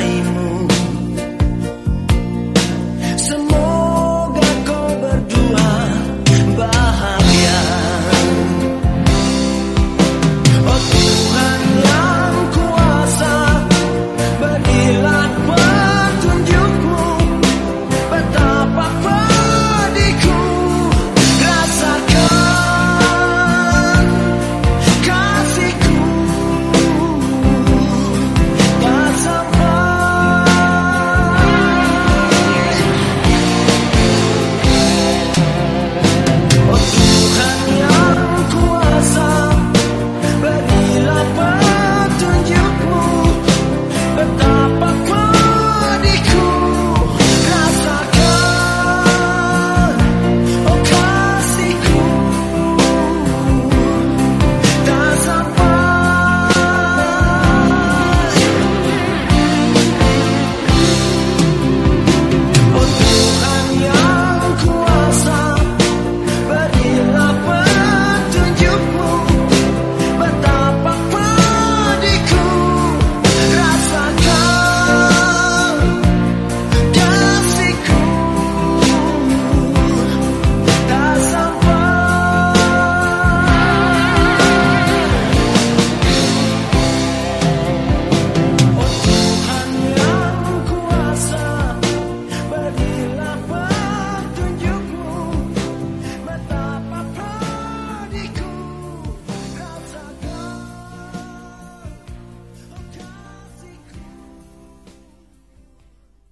time